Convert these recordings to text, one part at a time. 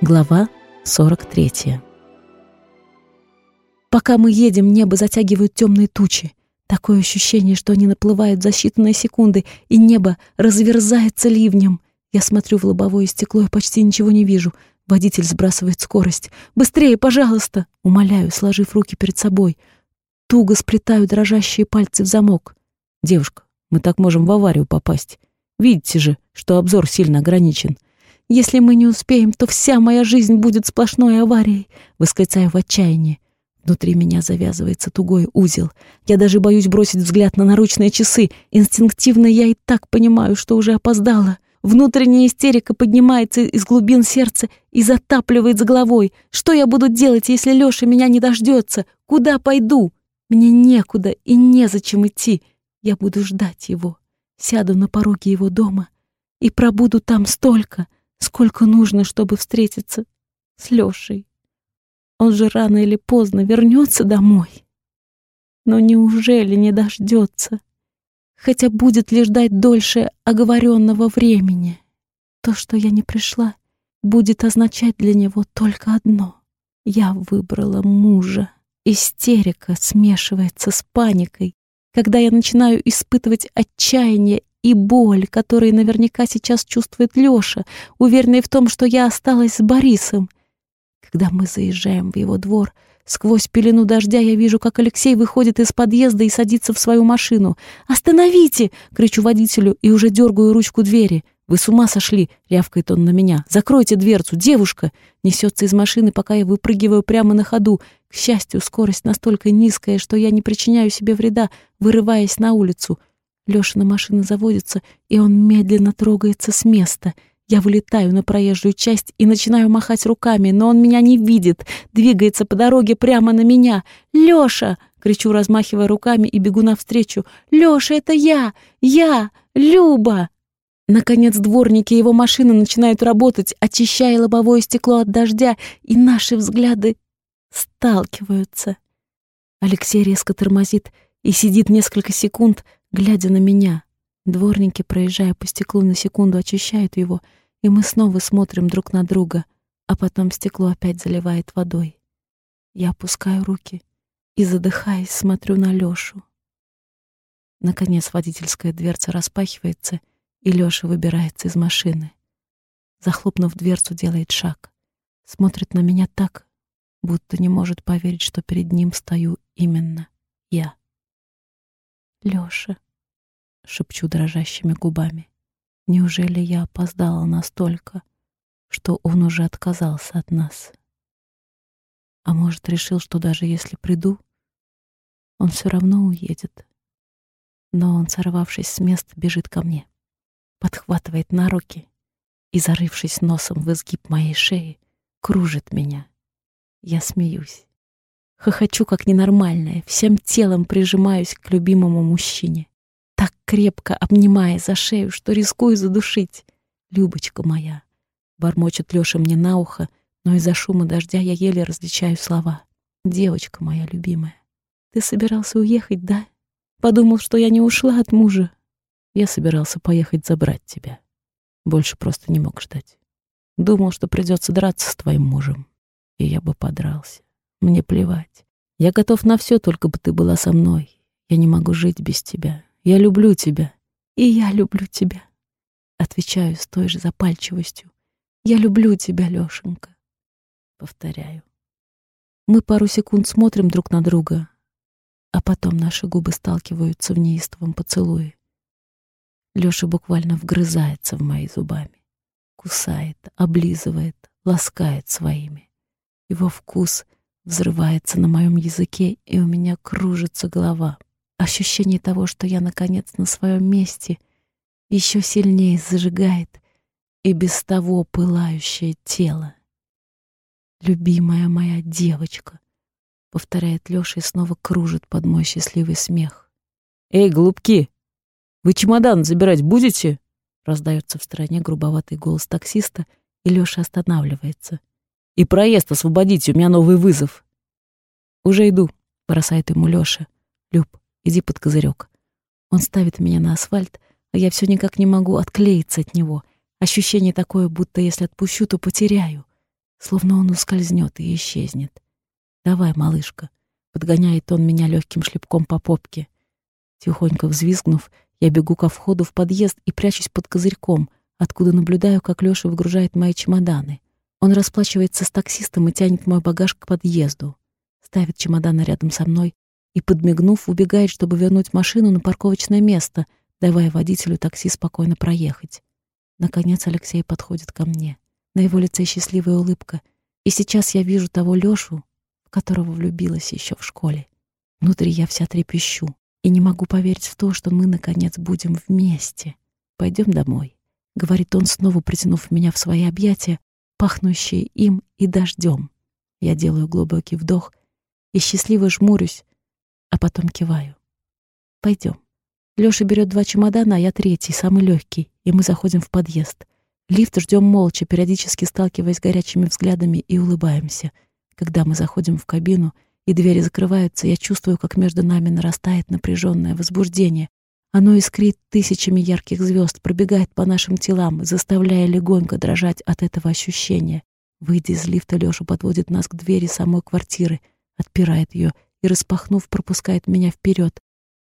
Глава 43 Пока мы едем, небо затягивают темные тучи. Такое ощущение, что они наплывают за считанные секунды, и небо разверзается ливнем. Я смотрю в лобовое стекло и почти ничего не вижу. Водитель сбрасывает скорость. «Быстрее, пожалуйста!» Умоляю, сложив руки перед собой. Туго сплетаю дрожащие пальцы в замок. «Девушка, мы так можем в аварию попасть. Видите же, что обзор сильно ограничен. Если мы не успеем, то вся моя жизнь будет сплошной аварией, восклицаю в отчаянии. Внутри меня завязывается тугой узел. Я даже боюсь бросить взгляд на наручные часы. Инстинктивно я и так понимаю, что уже опоздала. Внутренняя истерика поднимается из глубин сердца и затапливает с головой. Что я буду делать, если Лёша меня не дождется? Куда пойду? Мне некуда и незачем идти. Я буду ждать его. Сяду на пороге его дома и пробуду там столько, сколько нужно, чтобы встретиться с Лешей. Он же рано или поздно вернется домой. Но неужели не дождется? Хотя будет ли ждать дольше оговоренного времени? То, что я не пришла, будет означать для него только одно. Я выбрала мужа. Истерика смешивается с паникой, когда я начинаю испытывать отчаяние и боль, которые наверняка сейчас чувствует Лёша, уверенный в том, что я осталась с Борисом. Когда мы заезжаем в его двор, сквозь пелену дождя я вижу, как Алексей выходит из подъезда и садится в свою машину. «Остановите!» — кричу водителю и уже дергаю ручку двери. «Вы с ума сошли!» — рявкает он на меня. «Закройте дверцу! Девушка!» Несется из машины, пока я выпрыгиваю прямо на ходу. К счастью, скорость настолько низкая, что я не причиняю себе вреда, вырываясь на улицу — Лёшина машина заводится, и он медленно трогается с места. Я вылетаю на проезжую часть и начинаю махать руками, но он меня не видит, двигается по дороге прямо на меня. «Лёша!» — кричу, размахивая руками, и бегу навстречу. «Лёша, это я! Я! Люба!» Наконец дворники его машины начинают работать, очищая лобовое стекло от дождя, и наши взгляды сталкиваются. Алексей резко тормозит и сидит несколько секунд, глядя на меня. Дворники, проезжая по стеклу на секунду, очищают его, и мы снова смотрим друг на друга, а потом стекло опять заливает водой. Я опускаю руки и, задыхаясь, смотрю на Лёшу. Наконец водительская дверца распахивается, и Лёша выбирается из машины. Захлопнув дверцу, делает шаг. Смотрит на меня так, будто не может поверить, что перед ним стою именно я. Лёша, шепчу дрожащими губами. Неужели я опоздала настолько, что он уже отказался от нас? А может, решил, что даже если приду, он все равно уедет. Но он, сорвавшись с места, бежит ко мне, подхватывает на руки и, зарывшись носом в изгиб моей шеи, кружит меня. Я смеюсь. Хохочу, как ненормальная, всем телом прижимаюсь к любимому мужчине, так крепко обнимая за шею, что рискую задушить. «Любочка моя!» — бормочет Лёша мне на ухо, но из-за шума дождя я еле различаю слова. «Девочка моя любимая, ты собирался уехать, да? Подумал, что я не ушла от мужа?» Я собирался поехать забрать тебя. Больше просто не мог ждать. Думал, что придется драться с твоим мужем. И я бы подрался. Мне плевать. Я готов на все, только бы ты была со мной. Я не могу жить без тебя. Я люблю тебя. И я люблю тебя. Отвечаю с той же запальчивостью. Я люблю тебя, Лёшенька. Повторяю. Мы пару секунд смотрим друг на друга, а потом наши губы сталкиваются в неистовом поцелуе. Лёша буквально вгрызается в мои зубами, кусает, облизывает, ласкает своими. Его вкус — взрывается на моем языке, и у меня кружится голова. Ощущение того, что я, наконец, на своем месте, еще сильнее зажигает и без того пылающее тело. «Любимая моя девочка», — повторяет Лёша и снова кружит под мой счастливый смех. «Эй, голубки, вы чемодан забирать будете?» Раздается в стороне грубоватый голос таксиста, и Лёша останавливается — и проезд освободите, у меня новый вызов. Уже иду, бросает ему Лёша. Люб, иди под козырек. Он ставит меня на асфальт, а я все никак не могу отклеиться от него. Ощущение такое, будто если отпущу, то потеряю. словно он ускользнет и исчезнет. «Давай, малышка», — подгоняет он меня легким шлепком по попке. Тихонько взвизгнув, я бегу ко входу в подъезд и прячусь под козырьком, откуда наблюдаю, как Лёша выгружает мои чемоданы. Он расплачивается с таксистом и тянет мой багаж к подъезду. Ставит чемоданы рядом со мной и, подмигнув, убегает, чтобы вернуть машину на парковочное место, давая водителю такси спокойно проехать. Наконец Алексей подходит ко мне. На его лице счастливая улыбка. И сейчас я вижу того Лёшу, в которого влюбилась еще в школе. Внутри я вся трепещу и не могу поверить в то, что мы, наконец, будем вместе. Пойдем домой, — говорит он, снова притянув меня в свои объятия, пахнущие им и дождем. Я делаю глубокий вдох и счастливо жмурюсь, а потом киваю. Пойдем. Лёша берет два чемодана, а я третий, самый легкий, и мы заходим в подъезд. Лифт ждем молча, периодически сталкиваясь горячими взглядами и улыбаемся. Когда мы заходим в кабину и двери закрываются, я чувствую, как между нами нарастает напряженное возбуждение. Оно искрит тысячами ярких звезд, пробегает по нашим телам, заставляя легонько дрожать от этого ощущения. Выйдя из лифта, Лёша подводит нас к двери самой квартиры, отпирает ее и, распахнув, пропускает меня вперед.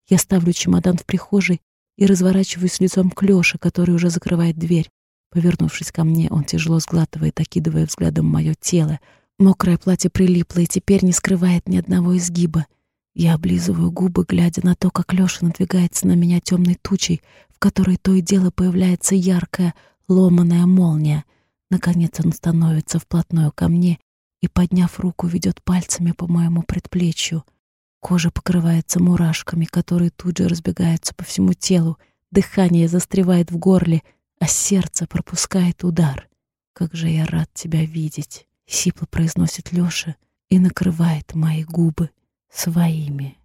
Я ставлю чемодан в прихожей и разворачиваюсь лицом к Лёше, который уже закрывает дверь. Повернувшись ко мне, он тяжело сглатывает, окидывая взглядом мое тело. Мокрое платье прилипло и теперь не скрывает ни одного изгиба. Я облизываю губы, глядя на то, как Лёша надвигается на меня темной тучей, в которой то и дело появляется яркая, ломаная молния. Наконец он становится вплотную ко мне и, подняв руку, ведет пальцами по моему предплечью. Кожа покрывается мурашками, которые тут же разбегаются по всему телу, дыхание застревает в горле, а сердце пропускает удар. «Как же я рад тебя видеть!» — сипло произносит Лёша и накрывает мои губы своими.